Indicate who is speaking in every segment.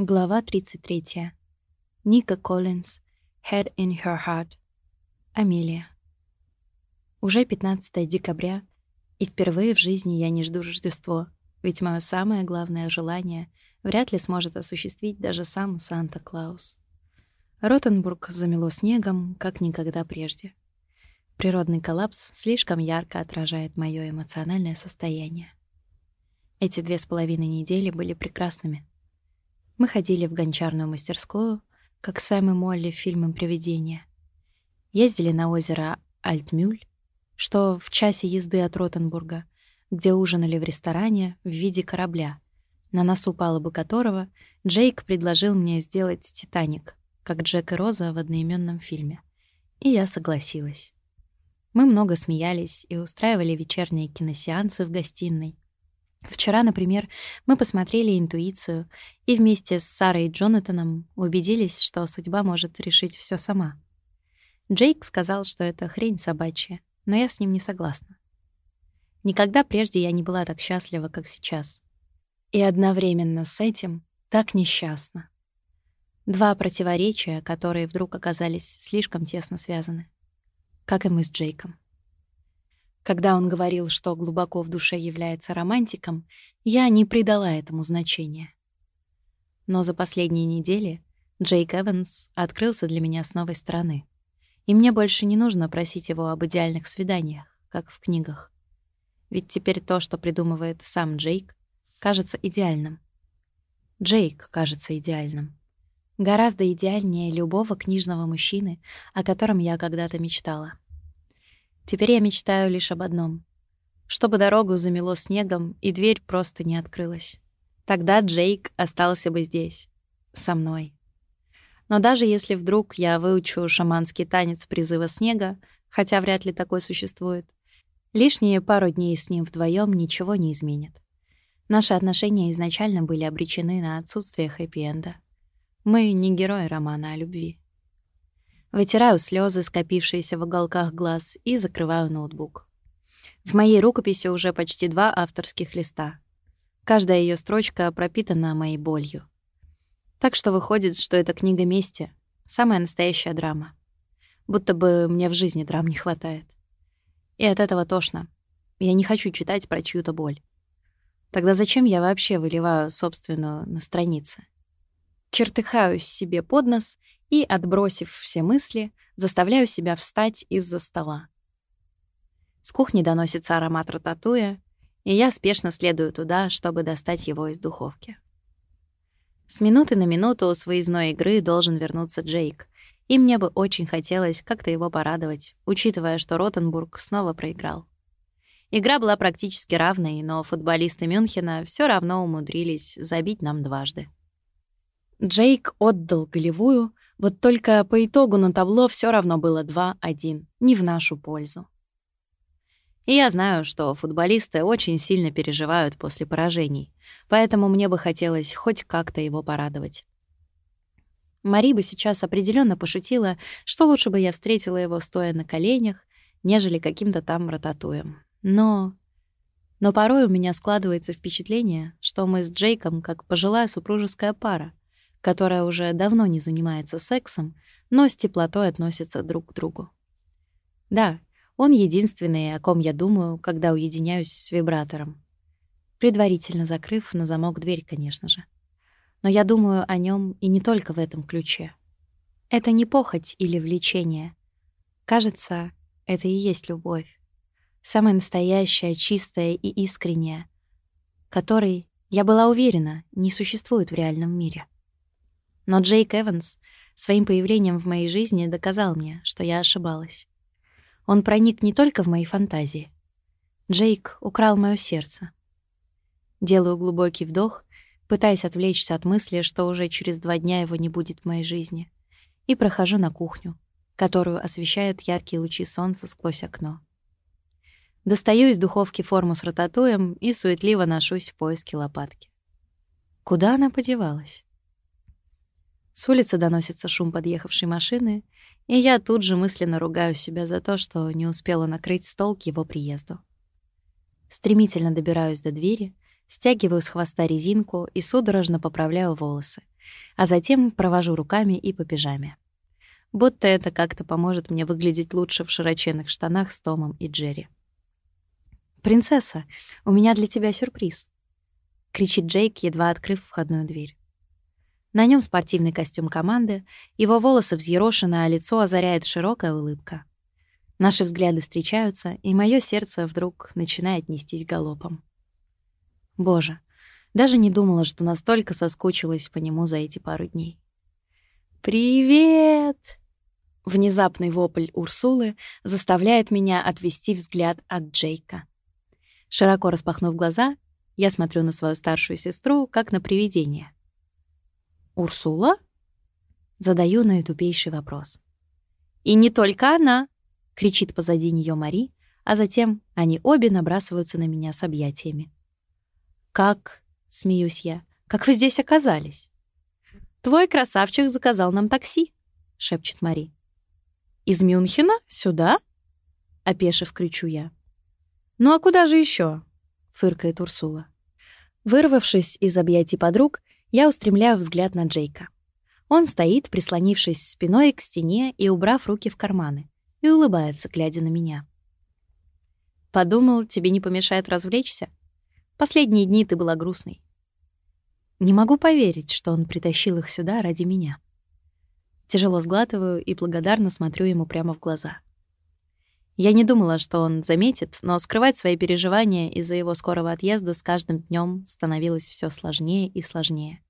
Speaker 1: Глава 33. Ника Коллинз. Head in her heart. Амелия. Уже 15 декабря, и впервые в жизни я не жду Рождество, ведь мое самое главное желание вряд ли сможет осуществить даже сам Санта-Клаус. Ротенбург замело снегом, как никогда прежде. Природный коллапс слишком ярко отражает моё эмоциональное состояние. Эти две с половиной недели были прекрасными. Мы ходили в гончарную мастерскую, как Сэм и Молли в фильме «Привидения». Ездили на озеро Альтмюль, что в часе езды от Ротенбурга, где ужинали в ресторане в виде корабля, на носу палубы которого Джейк предложил мне сделать «Титаник», как Джек и Роза в одноименном фильме. И я согласилась. Мы много смеялись и устраивали вечерние киносеансы в гостиной, Вчера, например, мы посмотрели «Интуицию» и вместе с Сарой и Джонатаном убедились, что судьба может решить все сама. Джейк сказал, что это хрень собачья, но я с ним не согласна. Никогда прежде я не была так счастлива, как сейчас. И одновременно с этим так несчастна. Два противоречия, которые вдруг оказались слишком тесно связаны. Как и мы с Джейком. Когда он говорил, что глубоко в душе является романтиком, я не придала этому значения. Но за последние недели Джейк Эванс открылся для меня с новой стороны. И мне больше не нужно просить его об идеальных свиданиях, как в книгах. Ведь теперь то, что придумывает сам Джейк, кажется идеальным. Джейк кажется идеальным. Гораздо идеальнее любого книжного мужчины, о котором я когда-то мечтала. Теперь я мечтаю лишь об одном — чтобы дорогу замело снегом, и дверь просто не открылась. Тогда Джейк остался бы здесь, со мной. Но даже если вдруг я выучу шаманский танец призыва снега, хотя вряд ли такой существует, лишние пару дней с ним вдвоем ничего не изменит. Наши отношения изначально были обречены на отсутствие хэппи-энда. Мы не герои романа о любви. Вытираю слезы, скопившиеся в уголках глаз, и закрываю ноутбук. В моей рукописи уже почти два авторских листа. Каждая ее строчка пропитана моей болью. Так что выходит, что это книга мести, самая настоящая драма. Будто бы мне в жизни драм не хватает. И от этого тошно. Я не хочу читать про чью-то боль. Тогда зачем я вообще выливаю собственную на страницы? Чертыхаюсь себе под нос и, отбросив все мысли, заставляю себя встать из-за стола. С кухни доносится аромат рататуя, и я спешно следую туда, чтобы достать его из духовки. С минуты на минуту с выездной игры должен вернуться Джейк, и мне бы очень хотелось как-то его порадовать, учитывая, что Ротенбург снова проиграл. Игра была практически равной, но футболисты Мюнхена все равно умудрились забить нам дважды. Джейк отдал голевую, вот только по итогу на табло все равно было 2-1, не в нашу пользу. И я знаю, что футболисты очень сильно переживают после поражений, поэтому мне бы хотелось хоть как-то его порадовать. Мари бы сейчас определенно пошутила, что лучше бы я встретила его стоя на коленях, нежели каким-то там рататуем. Но... Но порой у меня складывается впечатление, что мы с Джейком как пожилая супружеская пара, которая уже давно не занимается сексом, но с теплотой относится друг к другу. Да, он единственный, о ком я думаю, когда уединяюсь с вибратором. Предварительно закрыв на замок дверь, конечно же. Но я думаю о нем и не только в этом ключе. Это не похоть или влечение. Кажется, это и есть любовь. Самая настоящая, чистая и искренняя, которой, я была уверена, не существует в реальном мире. Но Джейк Эванс своим появлением в моей жизни доказал мне, что я ошибалась. Он проник не только в мои фантазии. Джейк украл моё сердце. Делаю глубокий вдох, пытаясь отвлечься от мысли, что уже через два дня его не будет в моей жизни, и прохожу на кухню, которую освещают яркие лучи солнца сквозь окно. Достаю из духовки форму с рататуем и суетливо ношусь в поиске лопатки. Куда она подевалась? С улицы доносится шум подъехавшей машины, и я тут же мысленно ругаю себя за то, что не успела накрыть стол к его приезду. Стремительно добираюсь до двери, стягиваю с хвоста резинку и судорожно поправляю волосы, а затем провожу руками и по пижаме. Будто это как-то поможет мне выглядеть лучше в широченных штанах с Томом и Джерри. «Принцесса, у меня для тебя сюрприз», — кричит Джейк, едва открыв входную дверь. На нем спортивный костюм команды, его волосы взъерошены, а лицо озаряет широкая улыбка. Наши взгляды встречаются, и мое сердце вдруг начинает нестись галопом. Боже, даже не думала, что настолько соскучилась по нему за эти пару дней. «Привет!» Внезапный вопль Урсулы заставляет меня отвести взгляд от Джейка. Широко распахнув глаза, я смотрю на свою старшую сестру, как на привидение. «Урсула?» Задаю наитупейший вопрос. «И не только она!» — кричит позади нее Мари, а затем они обе набрасываются на меня с объятиями. «Как?» — смеюсь я. «Как вы здесь оказались?» «Твой красавчик заказал нам такси», — шепчет Мари. «Из Мюнхена? Сюда?» — опешив, кричу я. «Ну а куда же еще? фыркает Урсула. Вырвавшись из объятий подруг, я устремляю взгляд на Джейка. Он стоит, прислонившись спиной к стене и убрав руки в карманы, и улыбается, глядя на меня. «Подумал, тебе не помешает развлечься? Последние дни ты была грустной». Не могу поверить, что он притащил их сюда ради меня. Тяжело сглатываю и благодарно смотрю ему прямо в глаза. Я не думала, что он заметит, но скрывать свои переживания из-за его скорого отъезда с каждым днем становилось все сложнее и сложнее.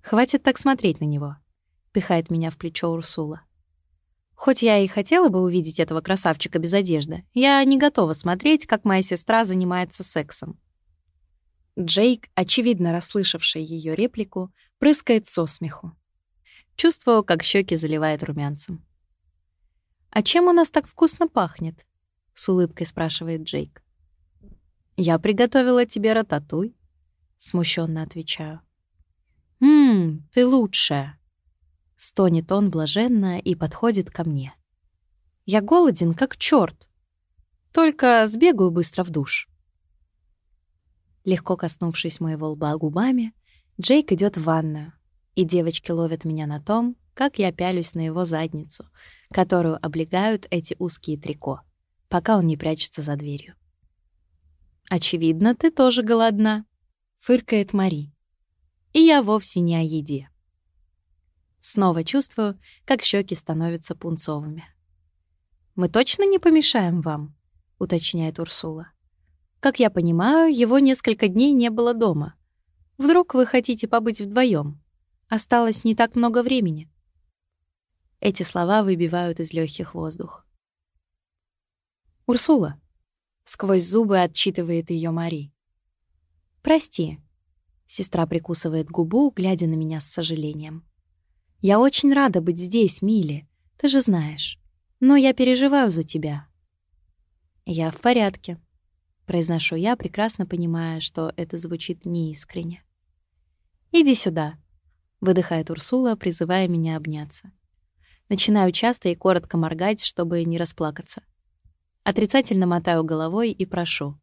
Speaker 1: «Хватит так смотреть на него», — пихает меня в плечо Урсула. Хоть я и хотела бы увидеть этого красавчика без одежды, я не готова смотреть, как моя сестра занимается сексом. Джейк, очевидно расслышавший ее реплику, прыскает со смеху. Чувствую, как щеки заливает румянцем. «А чем у нас так вкусно пахнет?» — с улыбкой спрашивает Джейк. «Я приготовила тебе рататуй», — смущенно отвечаю. «Ммм, ты лучшая», — стонет он блаженно и подходит ко мне. «Я голоден, как чёрт. Только сбегаю быстро в душ». Легко коснувшись моего лба губами, Джейк идет в ванную, и девочки ловят меня на том, как я пялюсь на его задницу, которую облегают эти узкие трико, пока он не прячется за дверью. «Очевидно, ты тоже голодна», — фыркает Мари. «И я вовсе не о еде». Снова чувствую, как щеки становятся пунцовыми. «Мы точно не помешаем вам?» — уточняет Урсула. «Как я понимаю, его несколько дней не было дома. Вдруг вы хотите побыть вдвоем? Осталось не так много времени». Эти слова выбивают из легких воздух. «Урсула!» — сквозь зубы отчитывает ее Мари. «Прости», — сестра прикусывает губу, глядя на меня с сожалением. «Я очень рада быть здесь, Милли, ты же знаешь. Но я переживаю за тебя». «Я в порядке», — произношу я, прекрасно понимая, что это звучит неискренне. «Иди сюда», — выдыхает Урсула, призывая меня обняться. Начинаю часто и коротко моргать, чтобы не расплакаться. Отрицательно мотаю головой и прошу.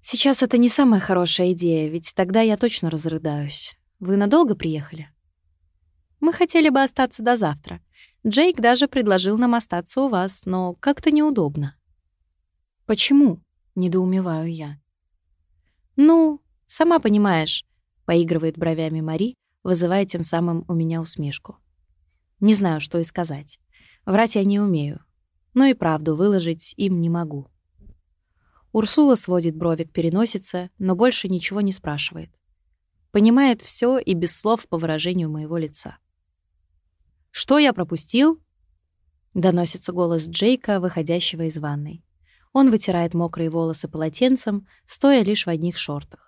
Speaker 1: «Сейчас это не самая хорошая идея, ведь тогда я точно разрыдаюсь. Вы надолго приехали?» «Мы хотели бы остаться до завтра. Джейк даже предложил нам остаться у вас, но как-то неудобно». «Почему?» — недоумеваю я. «Ну, сама понимаешь», — поигрывает бровями Мари, вызывая тем самым у меня усмешку. Не знаю, что и сказать. Врать я не умею. Но и правду выложить им не могу. Урсула сводит брови к переносице, но больше ничего не спрашивает. Понимает все и без слов по выражению моего лица. «Что я пропустил?» — доносится голос Джейка, выходящего из ванной. Он вытирает мокрые волосы полотенцем, стоя лишь в одних шортах.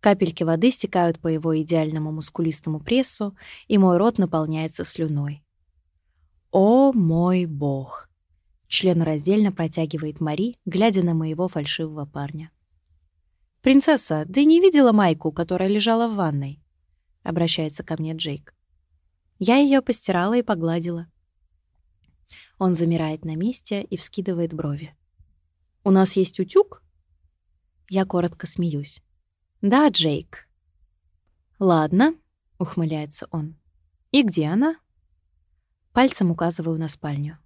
Speaker 1: Капельки воды стекают по его идеальному мускулистому прессу, и мой рот наполняется слюной. «О мой бог!» — членораздельно протягивает Мари, глядя на моего фальшивого парня. «Принцесса, ты не видела майку, которая лежала в ванной?» — обращается ко мне Джейк. Я ее постирала и погладила. Он замирает на месте и вскидывает брови. «У нас есть утюг?» Я коротко смеюсь. «Да, Джейк». «Ладно», — ухмыляется он. «И где она?» Пальцем указываю на спальню.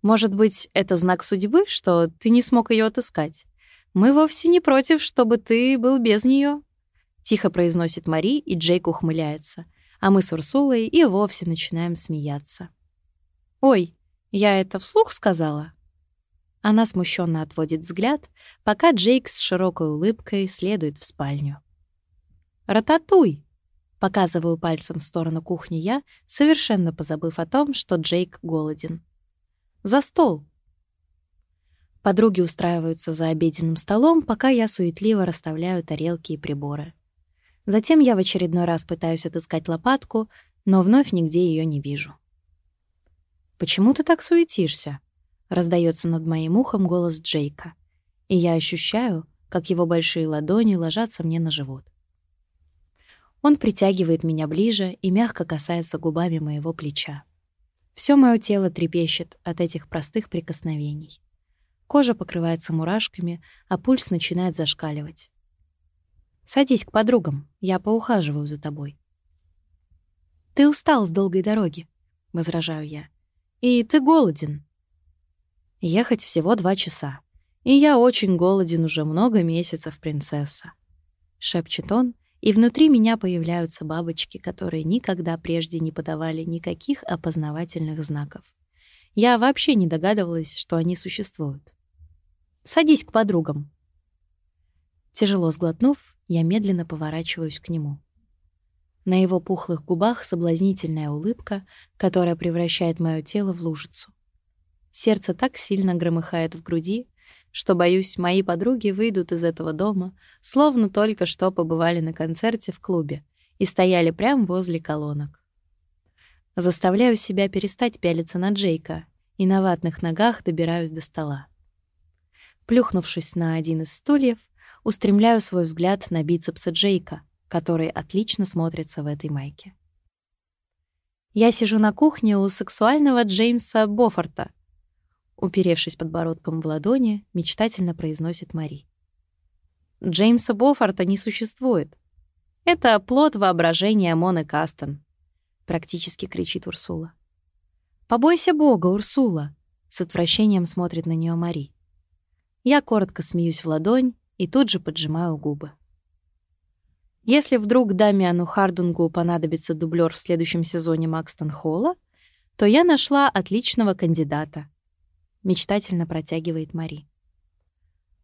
Speaker 1: «Может быть, это знак судьбы, что ты не смог ее отыскать? Мы вовсе не против, чтобы ты был без нее. Тихо произносит Мари, и Джейк ухмыляется, а мы с Урсулой и вовсе начинаем смеяться. «Ой, я это вслух сказала?» Она смущенно отводит взгляд, пока Джейк с широкой улыбкой следует в спальню. «Рататуй!» — показываю пальцем в сторону кухни я, совершенно позабыв о том, что Джейк голоден. «За стол!» Подруги устраиваются за обеденным столом, пока я суетливо расставляю тарелки и приборы. Затем я в очередной раз пытаюсь отыскать лопатку, но вновь нигде ее не вижу. «Почему ты так суетишься?» — раздается над моим ухом голос Джейка, и я ощущаю, как его большие ладони ложатся мне на живот. Он притягивает меня ближе и мягко касается губами моего плеча. Все мое тело трепещет от этих простых прикосновений. Кожа покрывается мурашками, а пульс начинает зашкаливать. Садись к подругам, я поухаживаю за тобой. Ты устал с долгой дороги, возражаю я. И ты голоден. Ехать всего два часа. И я очень голоден уже много месяцев, принцесса. Шепчет он, и внутри меня появляются бабочки, которые никогда прежде не подавали никаких опознавательных знаков. Я вообще не догадывалась, что они существуют. Садись к подругам. Тяжело сглотнув, я медленно поворачиваюсь к нему. На его пухлых губах соблазнительная улыбка, которая превращает моё тело в лужицу. Сердце так сильно громыхает в груди, что, боюсь, мои подруги выйдут из этого дома, словно только что побывали на концерте в клубе и стояли прямо возле колонок. Заставляю себя перестать пялиться на Джейка и на ватных ногах добираюсь до стола. Плюхнувшись на один из стульев, устремляю свой взгляд на бицепсы Джейка, который отлично смотрится в этой майке. Я сижу на кухне у сексуального Джеймса Бофорта. Уперевшись подбородком в ладони, мечтательно произносит Мари. Джеймса Бофорта не существует. Это плод воображения Моны Кастон, практически кричит Урсула. Побойся Бога, Урсула, с отвращением смотрит на нее Мари. Я коротко смеюсь в ладонь и тут же поджимаю губы. Если вдруг Дамиану Хардунгу понадобится дублер в следующем сезоне Макстон Холла, то я нашла отличного кандидата. Мечтательно протягивает Мари.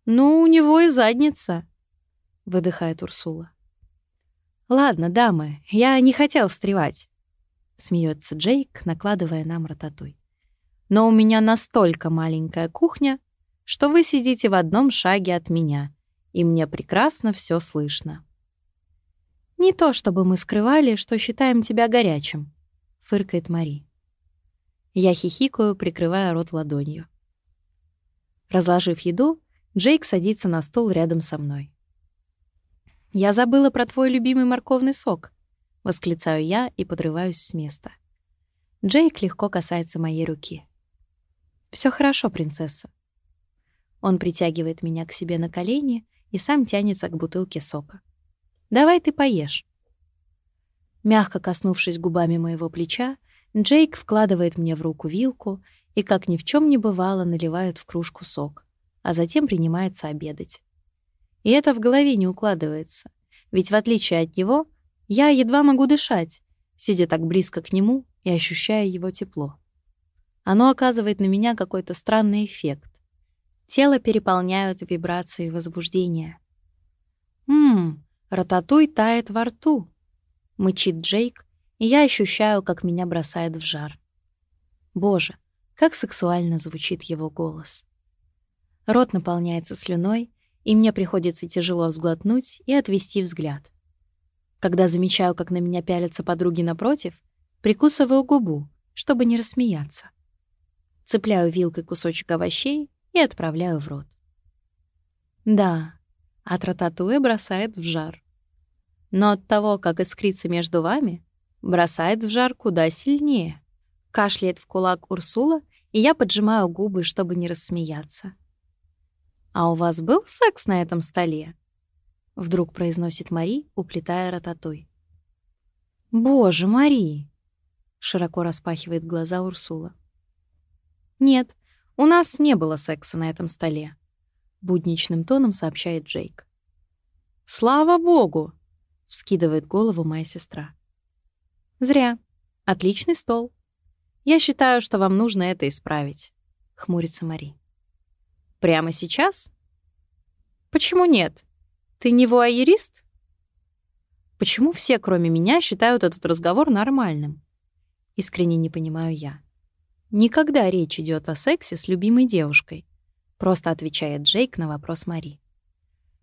Speaker 1: «Ну, у него и задница», — выдыхает Урсула. «Ладно, дамы, я не хотел встревать», — смеется Джейк, накладывая нам рататуй. «Но у меня настолько маленькая кухня, что вы сидите в одном шаге от меня, и мне прекрасно все слышно. «Не то чтобы мы скрывали, что считаем тебя горячим», — фыркает Мари. Я хихикаю, прикрывая рот ладонью. Разложив еду, Джейк садится на стол рядом со мной. «Я забыла про твой любимый морковный сок», — восклицаю я и подрываюсь с места. Джейк легко касается моей руки. Все хорошо, принцесса». Он притягивает меня к себе на колени и сам тянется к бутылке сока. «Давай ты поешь». Мягко коснувшись губами моего плеча, Джейк вкладывает мне в руку вилку и, как ни в чем не бывало, наливает в кружку сок, а затем принимается обедать. И это в голове не укладывается, ведь в отличие от него, я едва могу дышать, сидя так близко к нему и ощущая его тепло. Оно оказывает на меня какой-то странный эффект. Тело переполняют вибрации возбуждения. «Ммм, рататуй тает во рту», — мычит Джейк, и я ощущаю, как меня бросает в жар. Боже, как сексуально звучит его голос. Рот наполняется слюной, и мне приходится тяжело взглотнуть и отвести взгляд. Когда замечаю, как на меня пялятся подруги напротив, прикусываю губу, чтобы не рассмеяться. Цепляю вилкой кусочек овощей и отправляю в рот. Да, от рататуя бросает в жар. Но от того, как искрится между вами, бросает в жар куда сильнее. Кашляет в кулак Урсула, и я поджимаю губы, чтобы не рассмеяться. «А у вас был секс на этом столе?» Вдруг произносит Мари, уплетая рататуй. «Боже, Мари!» — широко распахивает глаза Урсула. «Нет, у нас не было секса на этом столе», — будничным тоном сообщает Джейк. «Слава богу!» — вскидывает голову моя сестра. «Зря. Отличный стол. Я считаю, что вам нужно это исправить», — хмурится Мари. «Прямо сейчас?» «Почему нет? Ты не вуайерист?» Почему все, кроме меня, считают этот разговор нормальным? Искренне не понимаю я. Никогда речь идет о сексе с любимой девушкой. Просто отвечает Джейк на вопрос Мари.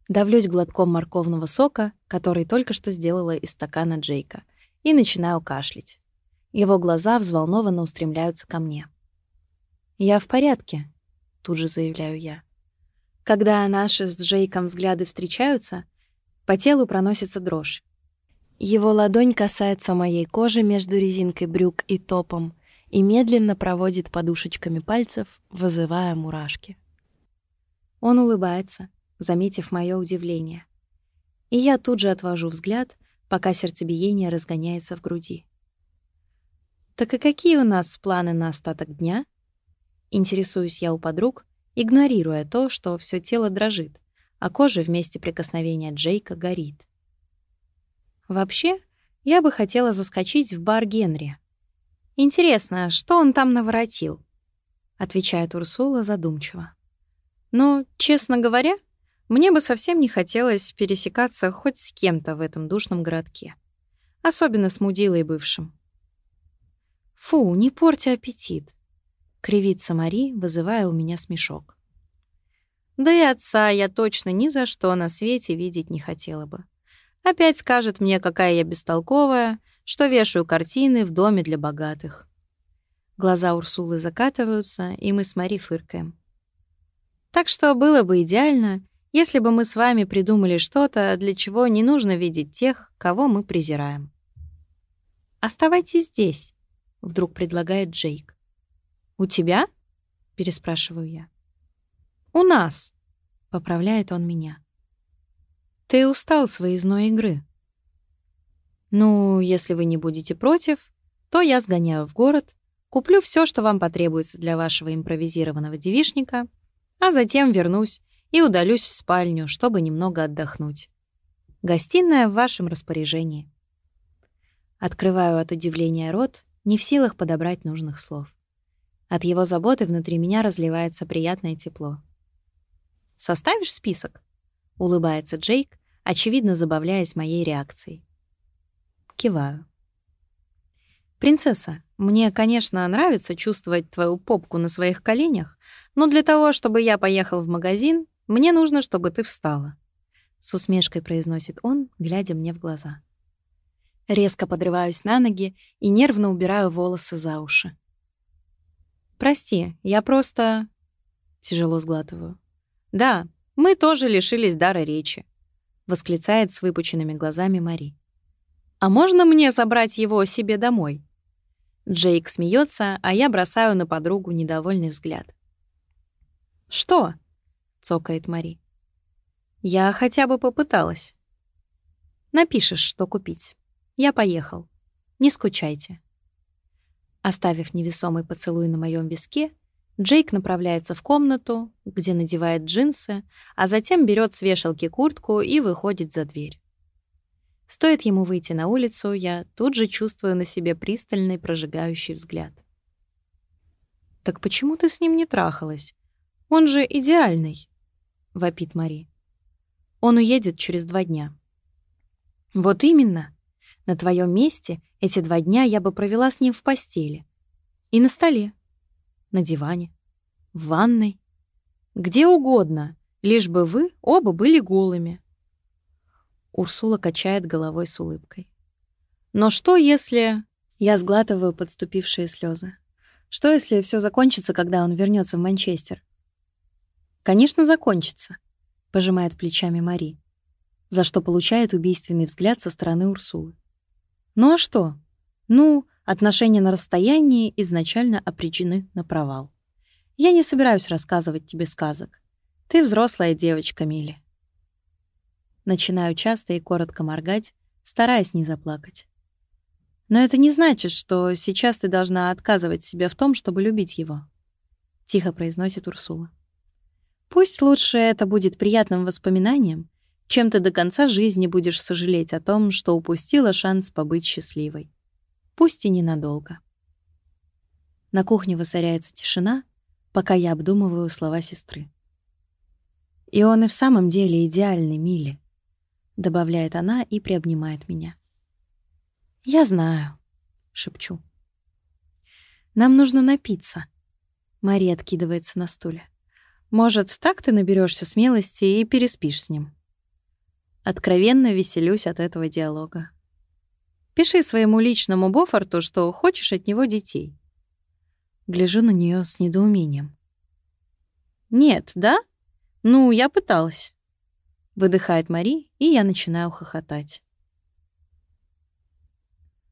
Speaker 1: Давлюсь глотком морковного сока, который только что сделала из стакана Джейка, и начинаю кашлять. Его глаза взволнованно устремляются ко мне. «Я в порядке», — тут же заявляю я. Когда наши с Джейком взгляды встречаются, по телу проносится дрожь. Его ладонь касается моей кожи между резинкой брюк и топом и медленно проводит подушечками пальцев, вызывая мурашки. Он улыбается, заметив мое удивление. И я тут же отвожу взгляд, пока сердцебиение разгоняется в груди. «Так и какие у нас планы на остаток дня?» Интересуюсь я у подруг, игнорируя то, что все тело дрожит, а кожа вместе прикосновения Джейка горит. Вообще, я бы хотела заскочить в бар Генри. Интересно, что он там наворотил? Отвечает Урсула задумчиво. Но, честно говоря, мне бы совсем не хотелось пересекаться хоть с кем-то в этом душном городке. Особенно с мудилой бывшим. Фу, не порти аппетит. Кривится Мари, вызывая у меня смешок. Да и отца я точно ни за что на свете видеть не хотела бы. Опять скажет мне, какая я бестолковая, что вешаю картины в доме для богатых. Глаза Урсулы закатываются, и мы с Мари фыркаем. Так что было бы идеально, если бы мы с вами придумали что-то, для чего не нужно видеть тех, кого мы презираем. «Оставайтесь здесь», — вдруг предлагает Джейк. «У тебя?» — переспрашиваю я. «У нас», — поправляет он меня. Ты устал с выездной игры. Ну, если вы не будете против, то я сгоняю в город, куплю все, что вам потребуется для вашего импровизированного девишника, а затем вернусь и удалюсь в спальню, чтобы немного отдохнуть. Гостиная в вашем распоряжении. Открываю от удивления рот, не в силах подобрать нужных слов. От его заботы внутри меня разливается приятное тепло. «Составишь список?» — улыбается Джейк, очевидно забавляясь моей реакцией. Киваю. «Принцесса, мне, конечно, нравится чувствовать твою попку на своих коленях, но для того, чтобы я поехал в магазин, мне нужно, чтобы ты встала», — с усмешкой произносит он, глядя мне в глаза. Резко подрываюсь на ноги и нервно убираю волосы за уши. «Прости, я просто...» Тяжело сглатываю. «Да, мы тоже лишились дара речи», — восклицает с выпученными глазами Мари. «А можно мне забрать его себе домой?» Джейк смеется, а я бросаю на подругу недовольный взгляд. «Что?» — цокает Мари. «Я хотя бы попыталась». «Напишешь, что купить. Я поехал. Не скучайте». Оставив невесомый поцелуй на моем виске, Джейк направляется в комнату, где надевает джинсы, а затем берет с вешалки куртку и выходит за дверь. Стоит ему выйти на улицу, я тут же чувствую на себе пристальный прожигающий взгляд. «Так почему ты с ним не трахалась? Он же идеальный!» — вопит Мари. «Он уедет через два дня». «Вот именно! На твоем месте эти два дня я бы провела с ним в постели. И на столе на диване, в ванной, где угодно, лишь бы вы оба были голыми. Урсула качает головой с улыбкой. Но что если... Я сглатываю подступившие слезы. Что если все закончится, когда он вернется в Манчестер? Конечно, закончится, пожимает плечами Мари, за что получает убийственный взгляд со стороны Урсулы. Ну а что? Ну, Отношения на расстоянии изначально обречены на провал. Я не собираюсь рассказывать тебе сказок. Ты взрослая девочка, Милли. Начинаю часто и коротко моргать, стараясь не заплакать. Но это не значит, что сейчас ты должна отказывать себе в том, чтобы любить его. Тихо произносит Урсула. Пусть лучше это будет приятным воспоминанием, чем ты до конца жизни будешь сожалеть о том, что упустила шанс побыть счастливой. Пусть и ненадолго. На кухне воцаряется тишина, пока я обдумываю слова сестры. «И он и в самом деле идеальный, Милли», — добавляет она и приобнимает меня. «Я знаю», — шепчу. «Нам нужно напиться». Мария откидывается на стуле. «Может, так ты наберешься смелости и переспишь с ним?» Откровенно веселюсь от этого диалога. Пиши своему личному Бофорту, что хочешь от него детей. Гляжу на нее с недоумением. «Нет, да? Ну, я пыталась». Выдыхает Мари, и я начинаю хохотать.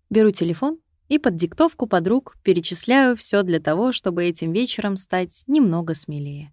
Speaker 1: Беру телефон и под диктовку подруг перечисляю все для того, чтобы этим вечером стать немного смелее.